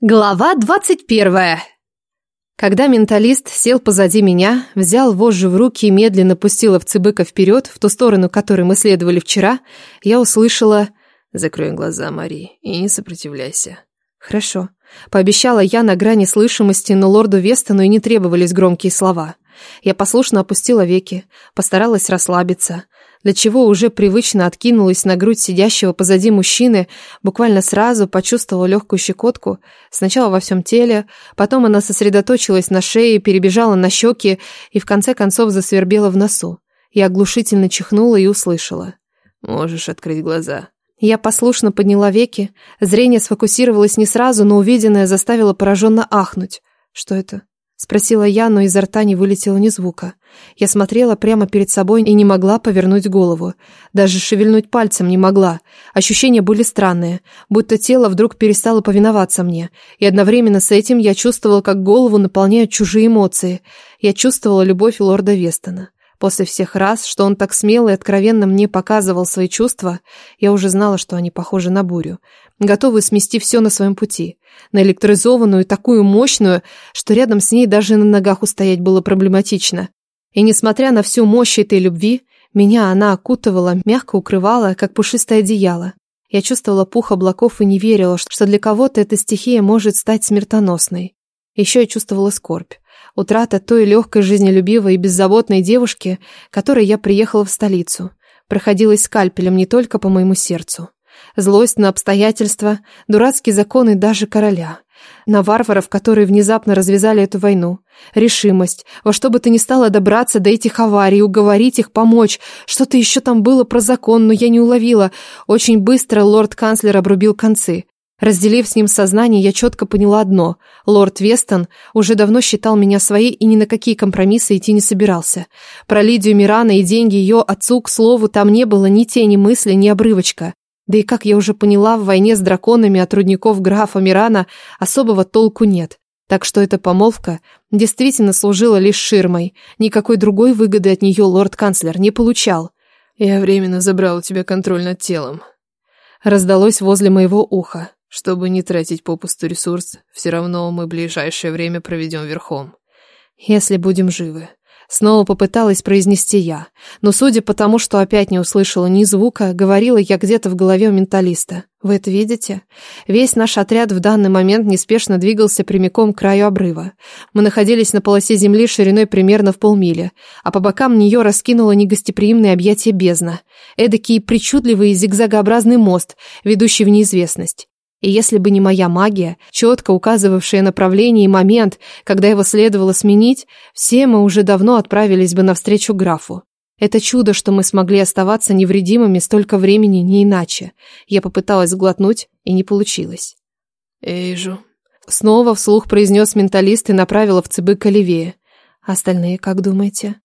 Глава двадцать первая. Когда менталист сел позади меня, взял вожжи в руки и медленно пустил овцебыка вперед, в ту сторону, которой мы следовали вчера, я услышала «Закрой глаза, Мари, и не сопротивляйся». «Хорошо», — пообещала я на грани слышимости, но лорду Вестону и не требовались громкие слова. Я послушно опустила веки, постаралась расслабиться — для чего уже привычно откинулась на грудь сидящего позади мужчины, буквально сразу почувствовала легкую щекотку, сначала во всем теле, потом она сосредоточилась на шее, перебежала на щеки и в конце концов засвербела в носу. Я оглушительно чихнула и услышала. «Можешь открыть глаза». Я послушно подняла веки, зрение сфокусировалось не сразу, но увиденное заставило пораженно ахнуть. Что это? Спросила я, но изо рта не вылетело ни звука. Я смотрела прямо перед собой и не могла повернуть голову. Даже шевельнуть пальцем не могла. Ощущения были странные, будто тело вдруг перестало повиноваться мне. И одновременно с этим я чувствовала, как голову наполняют чужие эмоции. Я чувствовала любовь лорда Вестона. После всех раз, что он так смело и откровенно мне показывал свои чувства, я уже знала, что они похожи на бурю, готовы смести все на своем пути, на электризованную, такую мощную, что рядом с ней даже на ногах устоять было проблематично. И несмотря на всю мощь этой любви, меня она окутывала, мягко укрывала, как пушистое одеяло. Я чувствовала пух облаков и не верила, что для кого-то эта стихия может стать смертоносной. Еще я чувствовала скорбь. Утрата той легкой, жизнелюбивой и беззаботной девушки, которой я приехала в столицу, проходилась скальпелем не только по моему сердцу. Злость на обстоятельства, дурацкие законы даже короля. На варваров, которые внезапно развязали эту войну. Решимость, во что бы то ни стало добраться до этих аварий, уговорить их помочь. Что-то еще там было про закон, но я не уловила. Очень быстро лорд-канцлер обрубил концы. Разделив с ним сознание, я четко поняла одно. Лорд Вестон уже давно считал меня своей и ни на какие компромиссы идти не собирался. Про Лидию Мирана и деньги ее отцу, к слову, там не было ни тени мысли, ни обрывочка. Да и как я уже поняла, в войне с драконами от рудников графа Мирана особого толку нет. Так что эта помолвка действительно служила лишь ширмой. Никакой другой выгоды от нее лорд-канцлер не получал. «Я временно забрал у тебя контроль над телом», раздалось возле моего уха. Чтобы не тратить попусту ресурс, все равно мы ближайшее время проведем верхом. Если будем живы. Снова попыталась произнести я, но судя по тому, что опять не услышала ни звука, говорила я где-то в голове у менталиста. Вы это видите? Весь наш отряд в данный момент неспешно двигался прямиком к краю обрыва. Мы находились на полосе земли шириной примерно в полмили, а по бокам нее раскинуло негостеприимное объятие бездна. Эдакий причудливый зигзагообразный мост, ведущий в неизвестность. И если бы не моя магия, четко указывавшая направление и момент, когда его следовало сменить, все мы уже давно отправились бы навстречу графу. Это чудо, что мы смогли оставаться невредимыми столько времени, не иначе. Я попыталась глотнуть, и не получилось. «Эйжу», — снова вслух произнес менталист и направила в цыбы левее. «Остальные как думаете?»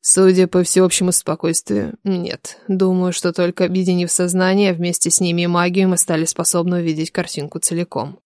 Судя по всеобщему спокойствию, нет. Думаю, что только объединив сознание, вместе с ними и магию, мы стали способны увидеть картинку целиком.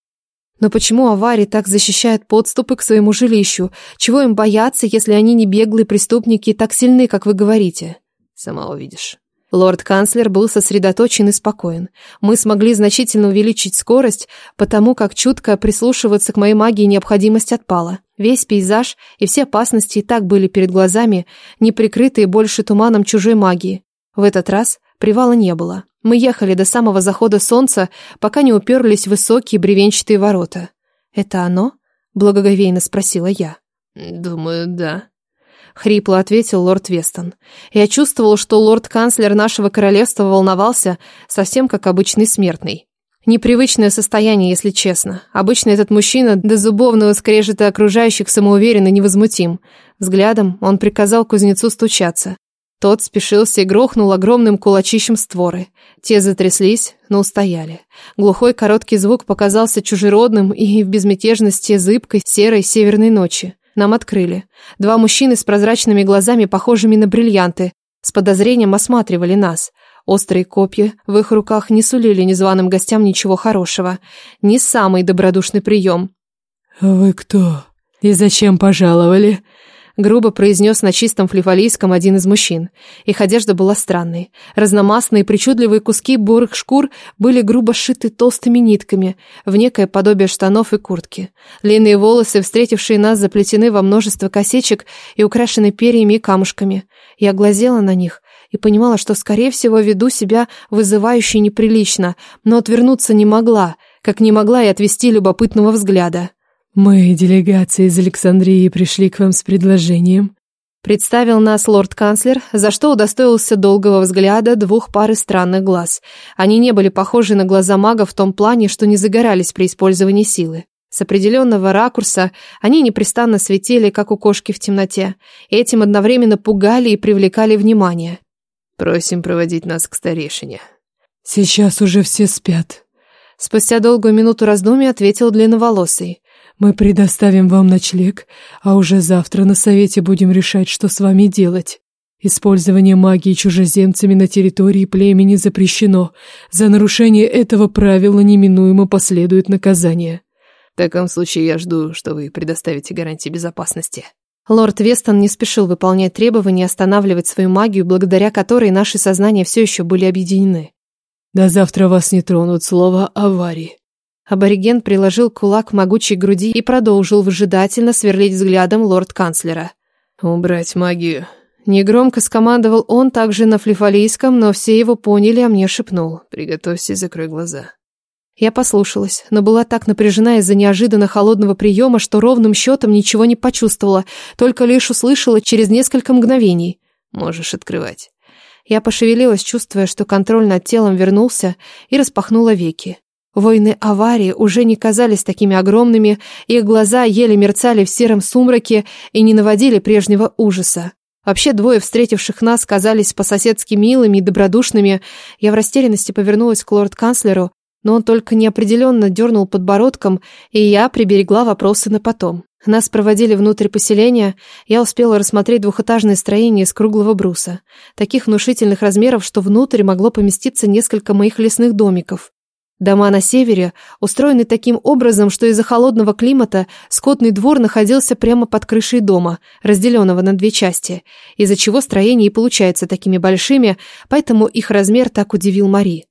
Но почему аварии так защищают подступы к своему жилищу? Чего им бояться, если они не беглые преступники и так сильны, как вы говорите? Сама увидишь. Лорд-канцлер был сосредоточен и спокоен. Мы смогли значительно увеличить скорость, потому как чутко прислушиваться к моей магии необходимость отпала. Весь пейзаж и все опасности и так были перед глазами, не прикрытые больше туманом чужой магии. В этот раз привала не было. Мы ехали до самого захода солнца, пока не уперлись в высокие бревенчатые ворота. «Это оно?» – благоговейно спросила я. «Думаю, да», — хрипло ответил лорд Вестон. Я чувствовал, что лорд-канцлер нашего королевства волновался, совсем как обычный смертный. Непривычное состояние, если честно. Обычно этот мужчина до зубовного скрежета окружающих самоуверен и невозмутим. Взглядом он приказал кузнецу стучаться. Тот спешился и грохнул огромным кулачищем створы. Те затряслись, но устояли. Глухой короткий звук показался чужеродным и в безмятежности зыбкой серой северной ночи. Нам открыли. Два мужчины с прозрачными глазами, похожими на бриллианты, с подозрением осматривали нас. Острые копья в их руках не сулили незваным гостям ничего хорошего. Не самый добродушный прием. «Вы кто? И зачем пожаловали?» грубо произнес на чистом флифалийском один из мужчин. Их одежда была странной. Разномастные причудливые куски бурых шкур были грубо сшиты толстыми нитками в некое подобие штанов и куртки. Длинные волосы, встретившие нас, заплетены во множество косичек и украшены перьями и камушками. Я глазела на них и понимала, что, скорее всего, веду себя вызывающе неприлично, но отвернуться не могла, как не могла и отвести любопытного взгляда. «Мы, делегация из Александрии, пришли к вам с предложением». Представил нас лорд-канцлер, за что удостоился долгого взгляда двух пары странных глаз. Они не были похожи на глаза мага в том плане, что не загорались при использовании силы. С определенного ракурса они непрестанно светили, как у кошки в темноте, этим одновременно пугали и привлекали внимание. «Просим проводить нас к старейшине». «Сейчас уже все спят». Спустя долгую минуту раздумья ответил длинноволосый. Мы предоставим вам ночлег, а уже завтра на совете будем решать, что с вами делать. Использование магии чужеземцами на территории племени запрещено. За нарушение этого правила неминуемо последует наказание. В таком случае я жду, что вы предоставите гарантии безопасности. Лорд Вестон не спешил выполнять требования останавливать свою магию, благодаря которой наши сознания все еще были объединены. До завтра вас не тронут слово аварии. Абориген приложил кулак к могучей груди и продолжил выжидательно сверлить взглядом лорд-канцлера. «Убрать магию». Негромко скомандовал он также на флифалийском, но все его поняли, а мне шепнул. «Приготовься и закрой глаза». Я послушалась, но была так напряжена из-за неожиданно холодного приема, что ровным счетом ничего не почувствовала, только лишь услышала через несколько мгновений. «Можешь открывать». Я пошевелилась, чувствуя, что контроль над телом вернулся, и распахнула веки. Войны аварии уже не казались такими огромными, их глаза еле мерцали в сером сумраке и не наводили прежнего ужаса. Вообще двое встретивших нас казались по-соседски милыми и добродушными. Я в растерянности повернулась к лорд-канцлеру, но он только неопределенно дернул подбородком, и я приберегла вопросы на потом. Нас проводили внутрь поселения, я успела рассмотреть двухэтажное строение из круглого бруса, таких внушительных размеров, что внутрь могло поместиться несколько моих лесных домиков. Дома на севере устроены таким образом, что из-за холодного климата скотный двор находился прямо под крышей дома, разделенного на две части, из-за чего строения и получаются такими большими, поэтому их размер так удивил Мари.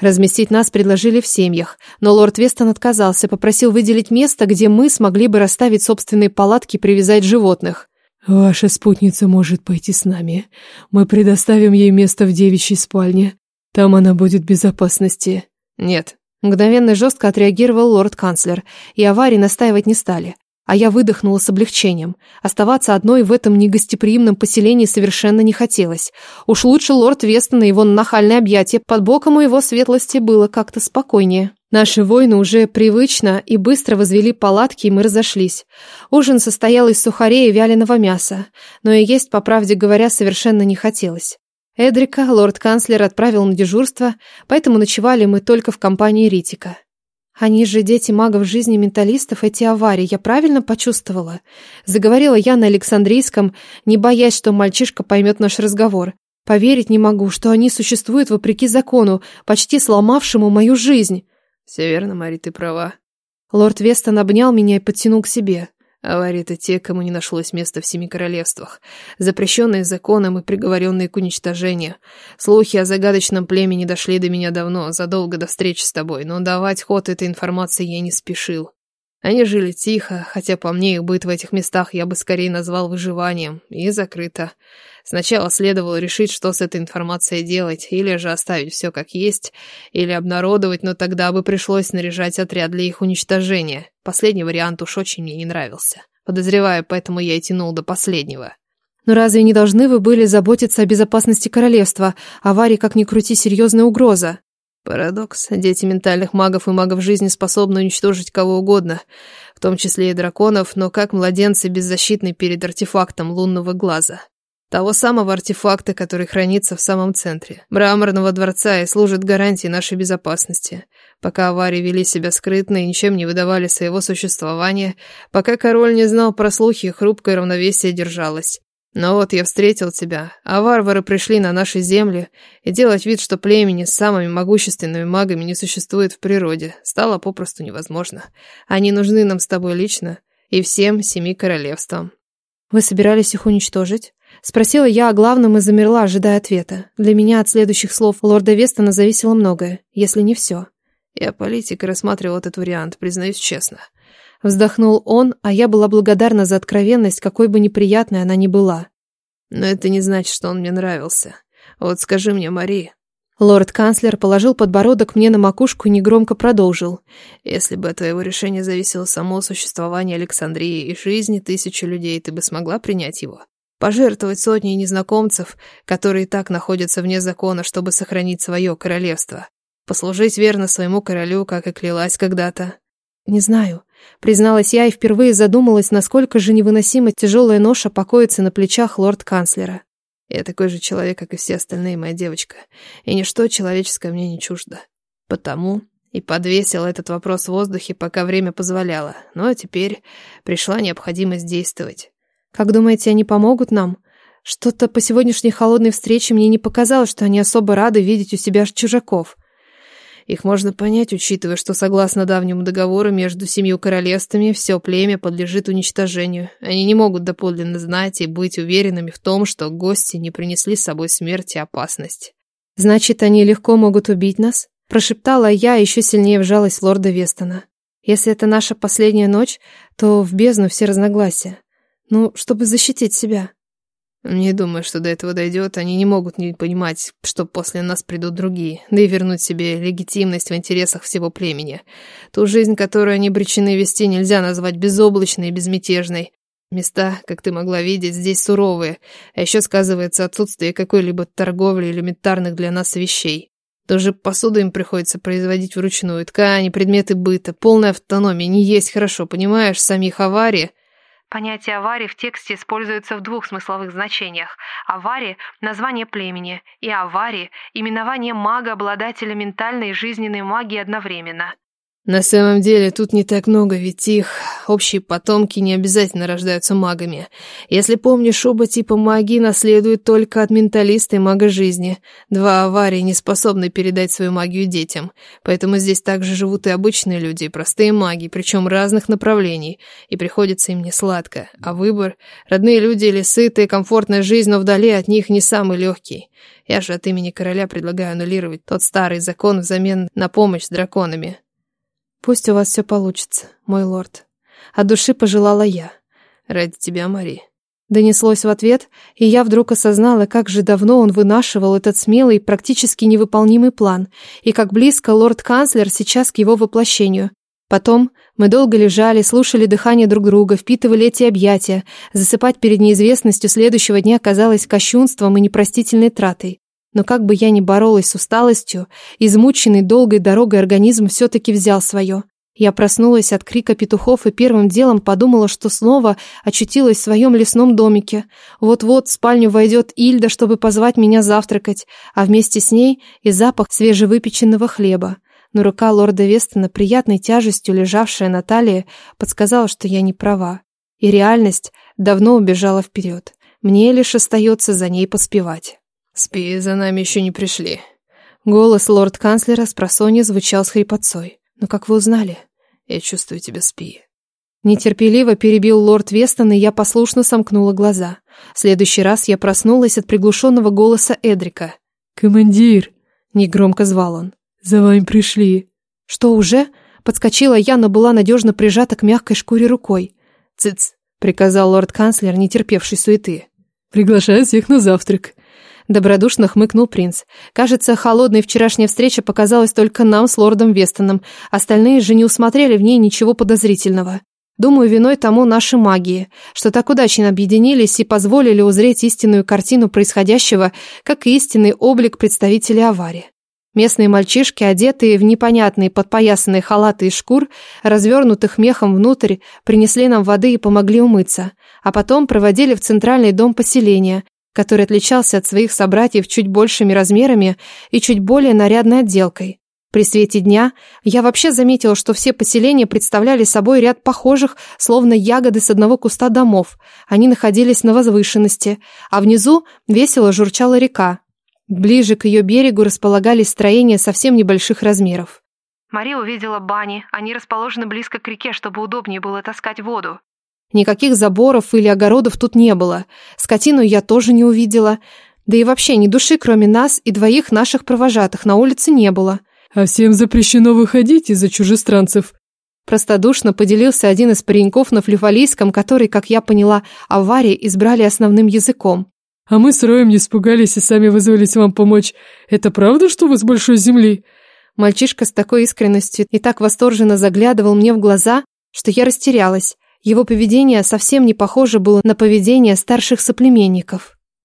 Разместить нас предложили в семьях, но лорд Вестон отказался, попросил выделить место, где мы смогли бы расставить собственные палатки и привязать животных. «Ваша спутница может пойти с нами. Мы предоставим ей место в девичьей спальне. Там она будет в безопасности». «Нет». Мгновенно жестко отреагировал лорд-канцлер, и аварии настаивать не стали. А я выдохнула с облегчением. Оставаться одной в этом негостеприимном поселении совершенно не хотелось. Уж лучше лорд Вестон и его нахальное объятие под боком у его светлости было как-то спокойнее. Наши воины уже привычно и быстро возвели палатки, и мы разошлись. Ужин состоял из сухарей и вяленого мяса, но и есть, по правде говоря, совершенно не хотелось. Эдрика лорд-канцлер отправил на дежурство, поэтому ночевали мы только в компании Ритика. Они же дети магов жизни менталистов, эти аварии, я правильно почувствовала? Заговорила я на Александрийском, не боясь, что мальчишка поймет наш разговор. Поверить не могу, что они существуют вопреки закону, почти сломавшему мою жизнь. Все верно, Мари, ты права. Лорд Вестон обнял меня и подтянул к себе. Аварии — это те, кому не нашлось места в семи королевствах, запрещенные законом и приговоренные к уничтожению. Слухи о загадочном племени дошли до меня давно, задолго до встречи с тобой, но давать ход этой информации я не спешил. Они жили тихо, хотя по мне их быт в этих местах я бы скорее назвал выживанием, и закрыто. Сначала следовало решить, что с этой информацией делать, или же оставить все как есть, или обнародовать, но тогда бы пришлось снаряжать отряд для их уничтожения. Последний вариант уж очень мне не нравился. Подозреваю, поэтому я и тянул до последнего. Но разве не должны вы были заботиться о безопасности королевства? Аварии, как ни крути, серьезная угроза. Парадокс. Дети ментальных магов и магов жизни способны уничтожить кого угодно, в том числе и драконов, но как младенцы беззащитны перед артефактом лунного глаза. Того самого артефакта, который хранится в самом центре мраморного дворца и служит гарантией нашей безопасности. Пока аварии вели себя скрытно и ничем не выдавали своего существования, пока король не знал про слухи, хрупкое равновесие держалось. Но вот я встретил тебя, а варвары пришли на наши земли, и делать вид, что племени с самыми могущественными магами не существует в природе, стало попросту невозможно. Они нужны нам с тобой лично и всем семи королевствам. Вы собирались их уничтожить? Спросила я о главном и замерла, ожидая ответа. Для меня от следующих слов лорда Вестона зависело многое, если не все. Я политик и рассматривал этот вариант, признаюсь честно. Вздохнул он, а я была благодарна за откровенность, какой бы неприятной она ни была. Но это не значит, что он мне нравился. Вот скажи мне, Мари. Лорд-канцлер положил подбородок мне на макушку и негромко продолжил. Если бы от твоего решения зависело само существование Александрии и жизни тысячи людей, ты бы смогла принять его? Пожертвовать сотней незнакомцев, которые и так находятся вне закона, чтобы сохранить свое королевство. Послужить верно своему королю, как и клялась когда-то. Не знаю. Призналась я и впервые задумалась, насколько же невыносимо тяжелая ноша покоится на плечах лорд-канцлера. Я такой же человек, как и все остальные, моя девочка. И ничто человеческое мне не чуждо. Потому и подвесил этот вопрос в воздухе, пока время позволяло. Ну а теперь пришла необходимость действовать. Как думаете, они помогут нам? Что-то по сегодняшней холодной встрече мне не показалось, что они особо рады видеть у себя чужаков. Их можно понять, учитывая, что согласно давнему договору между семью королевствами все племя подлежит уничтожению. Они не могут доподлинно знать и быть уверенными в том, что гости не принесли с собой смерть и опасность. «Значит, они легко могут убить нас?» Прошептала я, еще сильнее вжалась в лорда Вестона. «Если это наша последняя ночь, то в бездну все разногласия. Ну, чтобы защитить себя». Не думаю, что до этого дойдет. Они не могут не понимать, что после нас придут другие, да и вернуть себе легитимность в интересах всего племени. Ту жизнь, которую они обречены вести, нельзя назвать безоблачной и безмятежной. Места, как ты могла видеть, здесь суровые, а еще сказывается отсутствие какой-либо торговли элементарных для нас вещей. Даже посуду им приходится производить вручную, ткани, предметы быта, полная автономия, не есть хорошо, понимаешь, самих аварий – Понятие аварии в тексте используется в двух смысловых значениях. Аварии – название племени, и аварии – именование мага-обладателя ментальной и жизненной магии одновременно. На самом деле тут не так много, ведь их общие потомки не обязательно рождаются магами. Если помнишь, оба типа магии наследуют только от менталиста и мага жизни. Два аварии не способны передать свою магию детям. Поэтому здесь также живут и обычные люди, и простые маги, причем разных направлений. И приходится им не сладко. А выбор? Родные люди или сытая, комфортная жизнь, но вдали от них не самый легкий. Я же от имени короля предлагаю аннулировать тот старый закон взамен на помощь с драконами. Пусть у вас все получится, мой лорд. От души пожелала я. Ради тебя, Мари. Донеслось в ответ, и я вдруг осознала, как же давно он вынашивал этот смелый, практически невыполнимый план, и как близко лорд-канцлер сейчас к его воплощению. Потом мы долго лежали, слушали дыхание друг друга, впитывали эти объятия. Засыпать перед неизвестностью следующего дня казалось кощунством и непростительной тратой. Но как бы я ни боролась с усталостью, измученный долгой дорогой организм все-таки взял свое. Я проснулась от крика петухов и первым делом подумала, что снова очутилась в своем лесном домике. Вот-вот в спальню войдет Ильда, чтобы позвать меня завтракать, а вместе с ней и запах свежевыпеченного хлеба. Но рука лорда Вестона, приятной тяжестью лежавшая на талии, подсказала, что я не права. И реальность давно убежала вперед. Мне лишь остается за ней поспевать. «Спи, за нами еще не пришли». Голос лорд-канцлера с просонья звучал с хрипотцой. «Но как вы узнали?» «Я чувствую тебя, спи». Нетерпеливо перебил лорд Вестон, и я послушно сомкнула глаза. В следующий раз я проснулась от приглушенного голоса Эдрика. «Командир!» — негромко звал он. «За вами пришли». «Что, уже?» — подскочила я, но была надежно прижата к мягкой шкуре рукой. «Цыц!» — приказал лорд-канцлер, не терпевший суеты. «Приглашаю всех на завтрак». Добродушно хмыкнул принц. Кажется, холодная вчерашняя встреча показалась только нам с лордом Вестоном. Остальные же не усмотрели в ней ничего подозрительного. Думаю, виной тому наши магии, что так удачно объединились и позволили узреть истинную картину происходящего, как и истинный облик представителей аварии. Местные мальчишки, одетые в непонятные подпоясанные халаты из шкур, развернутых мехом внутрь, принесли нам воды и помогли умыться, а потом проводили в центральный дом поселения, который отличался от своих собратьев чуть большими размерами и чуть более нарядной отделкой. При свете дня я вообще заметила, что все поселения представляли собой ряд похожих, словно ягоды с одного куста домов. Они находились на возвышенности, а внизу весело журчала река. Ближе к ее берегу располагались строения совсем небольших размеров. Мария увидела бани, они расположены близко к реке, чтобы удобнее было таскать воду. Никаких заборов или огородов тут не было. Скотину я тоже не увидела. Да и вообще ни души, кроме нас и двоих наших провожатых, на улице не было. А всем запрещено выходить из-за чужестранцев. Простодушно поделился один из пареньков на флюфалийском, который, как я поняла, аварии избрали основным языком. А мы с Роем не испугались и сами вызвались вам помочь. Это правда, что вы с большой земли? Мальчишка с такой искренностью и так восторженно заглядывал мне в глаза, что я растерялась. Его поведение совсем не похоже было на поведение старших соплеменников.